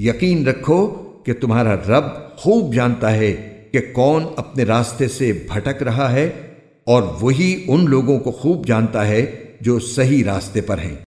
यकीन रखो कि तुम्हारा रब खूब जानता है कि कौन अपने रास्ते से भटक रहा है और वही उन लोगों को खूब जानता है जो सही रास्ते पर हैं।